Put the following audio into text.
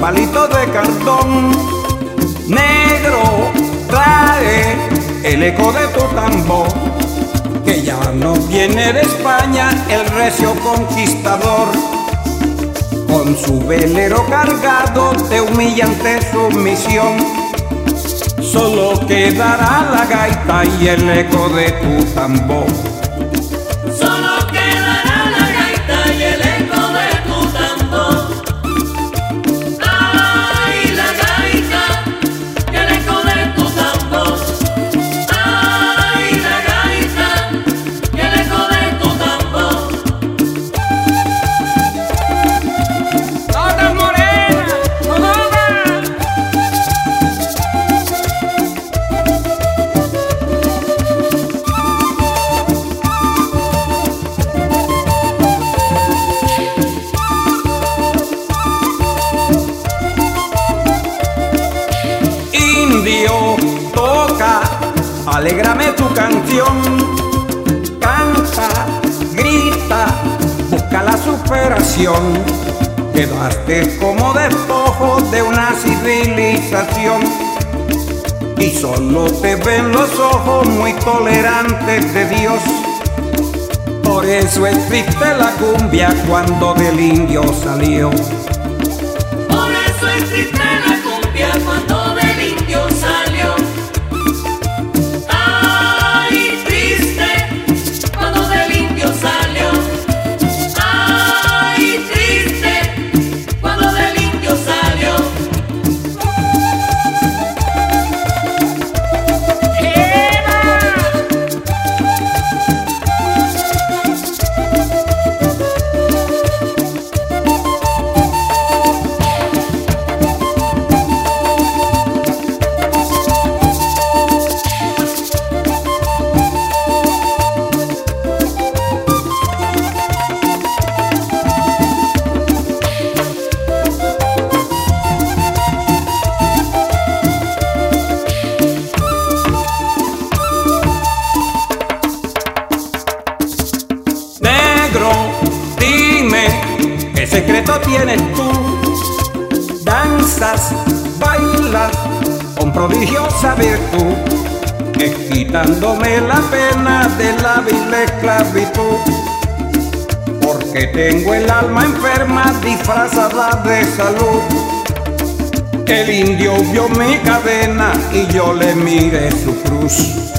palito de cartón. Negro trae el eco de tu tambor, que ya no viene de España el recio conquistador. Con su velero cargado de humillante sumisión, solo quedará la gaita y el eco de tu tambor. Alégrame tu canción, canta, grita, busca la superación. Quedaste como despojo de una civilización y solo te ven los ojos muy tolerantes de Dios. Por eso existe la cumbia cuando del indio salió. Por eso existe la secreto tienes tú? Danzas, bailas con prodigiosa virtud, quitándome la pena de la vil esclavitud. Porque tengo el alma enferma disfrazada de salud. El indio vio mi cadena y yo le miré su cruz.